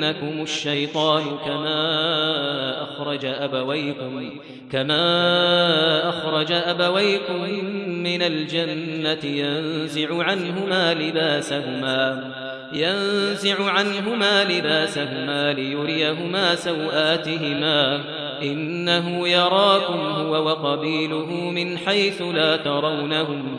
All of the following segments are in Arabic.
يفتننكم الشيطان كما أخرج أبويكم كما أخرج أبويكم من الجنة ينزع عنهما لباسهما ينزع عنهما لباسهما ليريهما سوآتهما إنه يراكم هو وقبيله من حيث لا ترونهم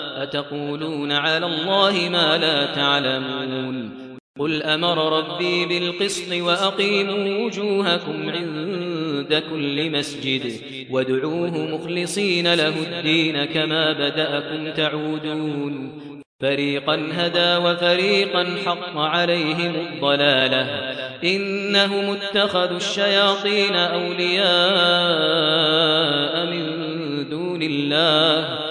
أتقولون على الله ما لا تعلمون قل أمر ربي بالقسط وأقيموا وجوهكم عند كل مسجد وادعوه مخلصين له الدين كما بدأكم تعودون فريقا هدى وفريقا حق عليهم الضلالة إنهم اتخذوا الشياطين أولياء من دون الله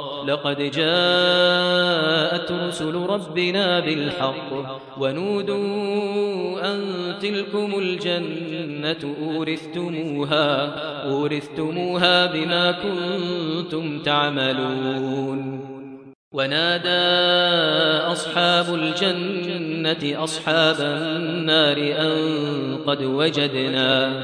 لقد جاءت رسل ربنا بالحق ونودوا أن تلكم الجنة أورثتموها, أورثتموها بما كنتم تعملون. ونادى أصحاب الجنة أصحاب النار أن قد وجدنا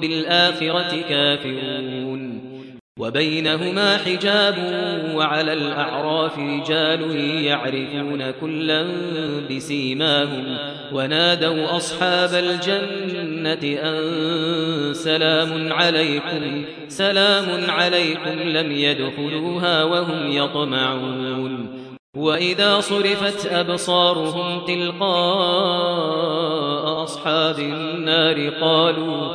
بالآخرة كافرون. وبينهما حجاب وعلى الأعراف رجال يعرفون كلا بسيماهم. ونادوا أصحاب الجنة أن سلام عليكم سلام عليكم لم يدخلوها وهم يطمعون. وإذا صرفت أبصارهم تلقاء أصحاب النار قالوا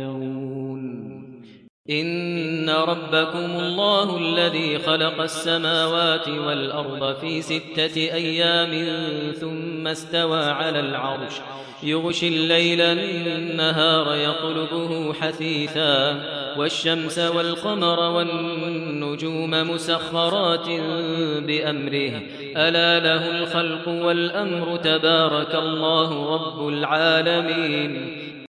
إن ربكم الله الذي خلق السماوات والأرض في ستة أيام ثم استوى على العرش. يغشي الليل النهار يطلبه حثيثا. والشمس والقمر والنجوم مسخرات بأمره. ألا له الخلق والأمر تبارك الله رب العالمين.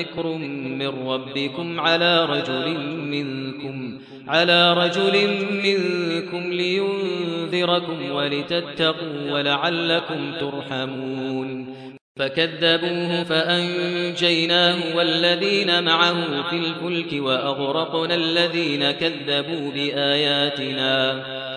ذكر من ربكم على رجل منكم على رجل منكم لينذركم ولتتقوا ولعلكم ترحمون. فكذبوه فأنجيناه والذين معه في الفلك وأغرقنا الذين كذبوا بآياتنا.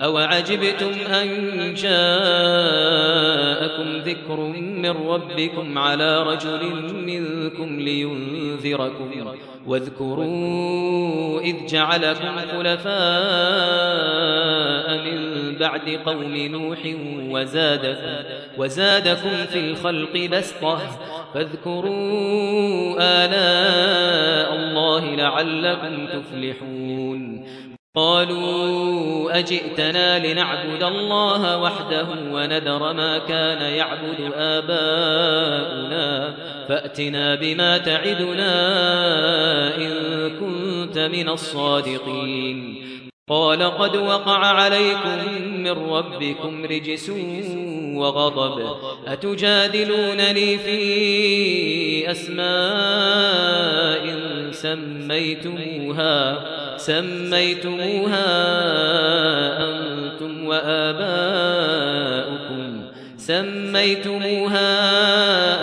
أو عجبتم أن جاءكم ذكر من ربكم على رجل منكم لينذركم واذكروا إذ جعلكم خلفاء من بعد قوم نوح وزادكم, وزادكم في الخلق بسطة فاذكروا آلاء الله لعلكم تفلحون قالوا أجئتنا لنعبد الله وحده وندر ما كان يعبد آباؤنا فأتنا بما تعدنا إن كنت من الصادقين قال قد وقع عليكم من ربكم رجس وغضب. أتجادلونني في أسماء سميتموها سميتموها أنتم وآباؤكم. سميتموها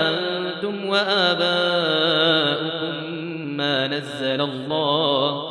أنتم وآباؤكم ما نزل الله.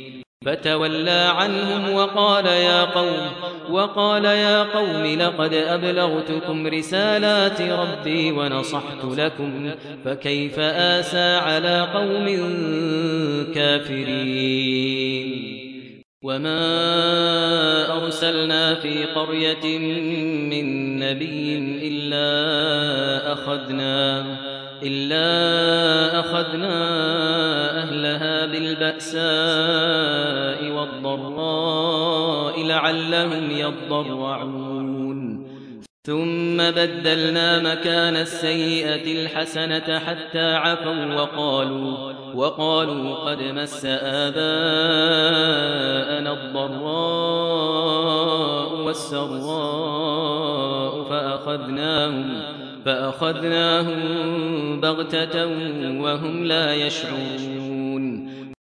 فتولى عنهم وقال يا قوم وقال يا قوم لقد أبلغتكم رسالات ربي ونصحت لكم فكيف آسى على قوم كافرين؟ وما أرسلنا في قرية من نبي إلا أخذنا إلا أخذنا أهلها بالبأساء والضراء لعلهم يضرعون. ثم بدلنا مكان السيئة الحسنة حتى عفوا وقالوا وقالوا قد مس آباءنا الضراء والسراء فأخذناهم فأخذناهم بغتة وهم لا يشعرون.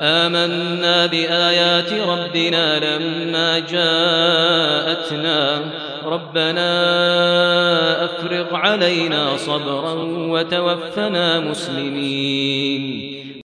آمنا بآيات ربنا لما جاءتنا. ربنا أفرغ علينا صبرا وتوفنا مسلمين.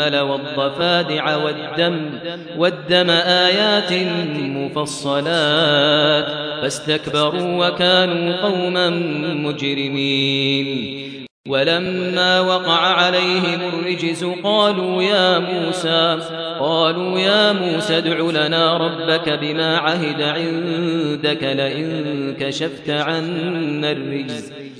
والقمل والضفادع والدم والدم آيات مفصلات فاستكبروا وكانوا قوما مجرمين. ولما وقع عليهم الرجز قالوا يا موسى قالوا يا موسى ادع لنا ربك بما عهد عندك لئن كشفت عنا الرجز.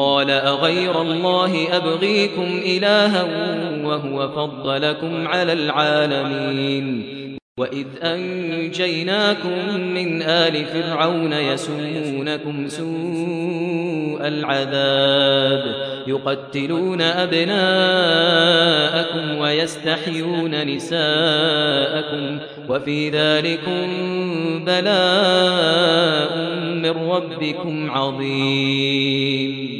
قال أغير الله أبغيكم إلها وهو فضلكم على العالمين. وإذ أنجيناكم من آل فرعون يسومونكم سوء العذاب يقتلون أبناءكم ويستحيون نساءكم وفي ذلكم بلاء من ربكم عظيم.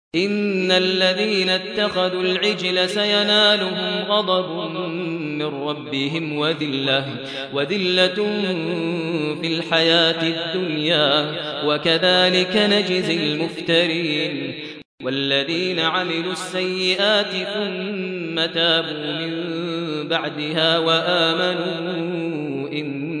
إن الذين اتخذوا العجل سينالهم غضب من ربهم وذلة وذلة في الحياة الدنيا وكذلك نجزي المفترين. والذين عملوا السيئات ثم تابوا من بعدها وآمنوا إن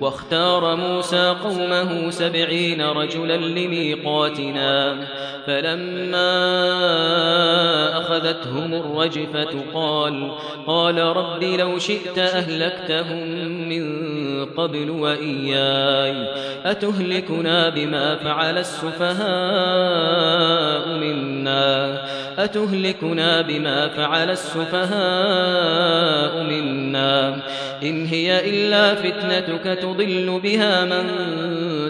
واختار موسى قومه سبعين رجلا لميقاتنا فلما أخذتهم الرجفة قال قال رب لو شئت أهلكتهم من قبل وإياي. أتهلكنا بما فعل السفهاء منا. أتهلكنا بما فعل السفهاء منا. إن هي إلا فتنتك تضل بها من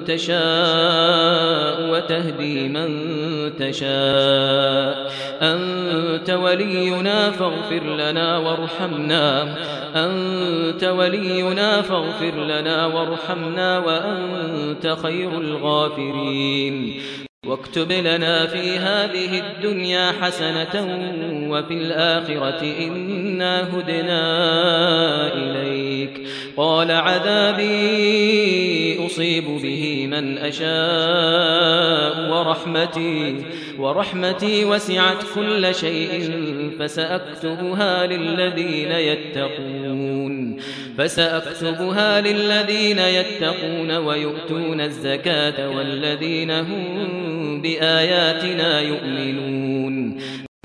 تشاء وتهدي من تشاء. أنت ولينا فاغفر لنا وارحمنا. أنت ولينا فاغفر لنا وارحمنا وأنت خير الغافرين. واكتب لنا في هذه الدنيا حسنة وفي الآخرة إنا هدنا إليك. قال عذابي أصيب به من أشاء ورحمتي ورحمتي وسعت كل شيء فسأكتبها للذين يتقون فسأكتبها للذين يتقون ويؤتون الزكاة والذين هم بآياتنا يؤمنون.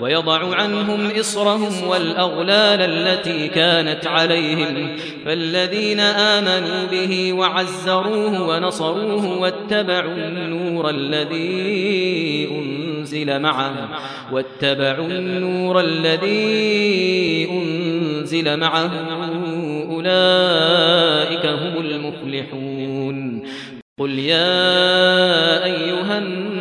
ويضع عنهم إصرهم والأغلال التي كانت عليهم. فالذين آمنوا به وعزروه ونصروه واتبعوا النور الذي أنزل معه. واتبعوا النور الذي أنزل معه. أولئك هم المفلحون. قل يا أيها الناس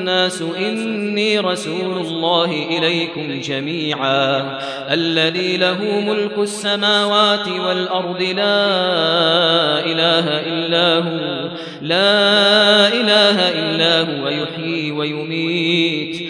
إني رسول الله إليكم جميعا الذي له ملك السماوات والأرض لا إله إلا هو لا إله إلا هو يحيي ويميت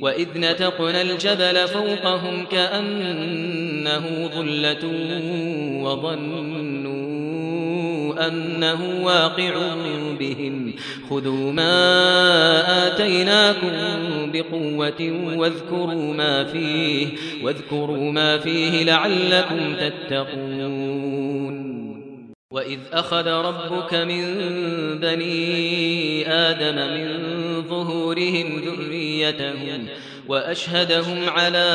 وإذ نتقنا الجبل فوقهم كأنه ظلة وظنوا أنه واقع بهم خذوا ما آتيناكم بقوة واذكروا ما فيه واذكروا ما فيه لعلكم تتقون. وإذ أخذ ربك من بني آدم من ظهورهم ذريتهم وأشهدهم على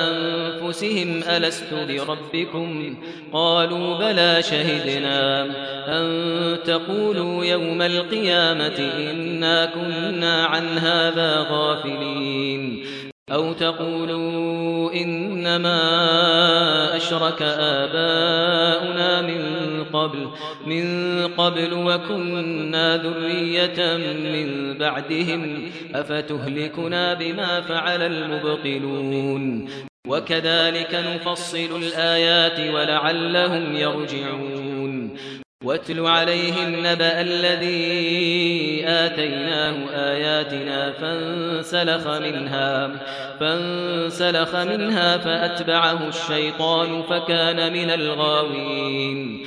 أنفسهم ألست بربكم؟ قالوا بلى شهدنا أن تقولوا يوم القيامة إنا كنا عن هذا غافلين. أو تقولوا إنما أشرك آباؤنا من قبل من قبل وكنا ذرية من بعدهم أفتهلكنا بما فعل المبطلون. وكذلك نفصل الآيات ولعلهم يرجعون. واتل عليهم نبأ الذي آتيناه آياتنا فانسلخ منها فانسلخ منها فأتبعه الشيطان فكان من الغاوين.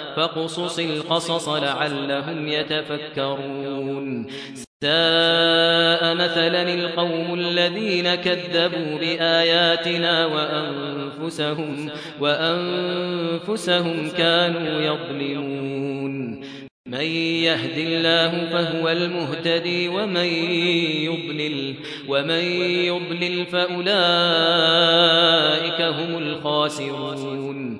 فقصص القصص لعلهم يتفكرون. ساء مثلا القوم الذين كذبوا بآياتنا وأنفسهم, وأنفسهم كانوا يظلمون. من يهد الله فهو المهتدي ومن يضلل ومن يضلل فأولئك هم الخاسرون.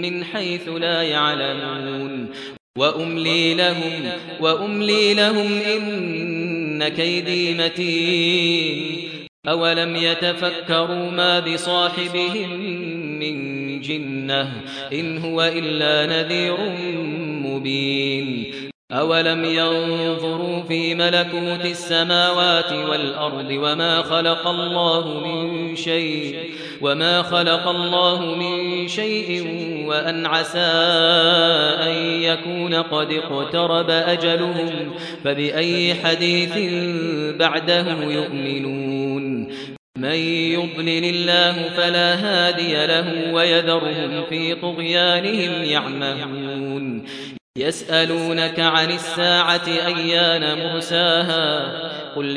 من حيث لا يعلمون. وأملي لهم وأملي لهم إن كيدي متين. أولم يتفكروا ما بصاحبهم من جنة إن هو إلا نذير مبين. أولم ينظروا في ملكوت السماوات والأرض وما خلق الله من شيء وما خلق الله من شيء وأن عسى أن يكون قد اقترب أجلهم فبأي حديث بعده يؤمنون من يضلل الله فلا هادي له ويذرهم في طغيانهم يعمهون يسألونك عن الساعة أيان مرساها قل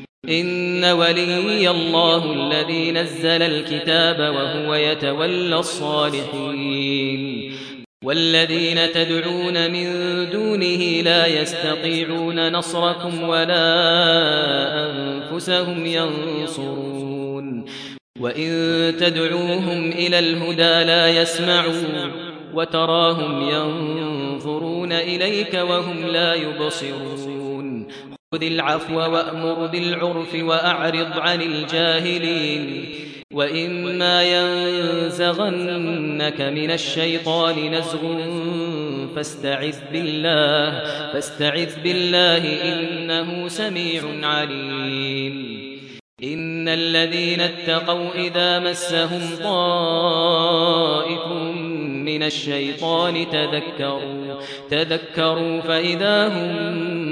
إن ولي الله الذي نزل الكتاب وهو يتولى الصالحين. والذين تدعون من دونه لا يستطيعون نصركم ولا أنفسهم ينصرون. وإن تدعوهم إلى الهدى لا يسمعون وتراهم ينظرون إليك وهم لا يبصرون. خذ العفو وأمر بالعرف وأعرض عن الجاهلين وإما ينزغنك من الشيطان نزغ فاستعذ بالله فاستعذ بالله إنه سميع عليم. إن الذين اتقوا إذا مسهم طائف من الشيطان تذكروا تذكروا فإذا هم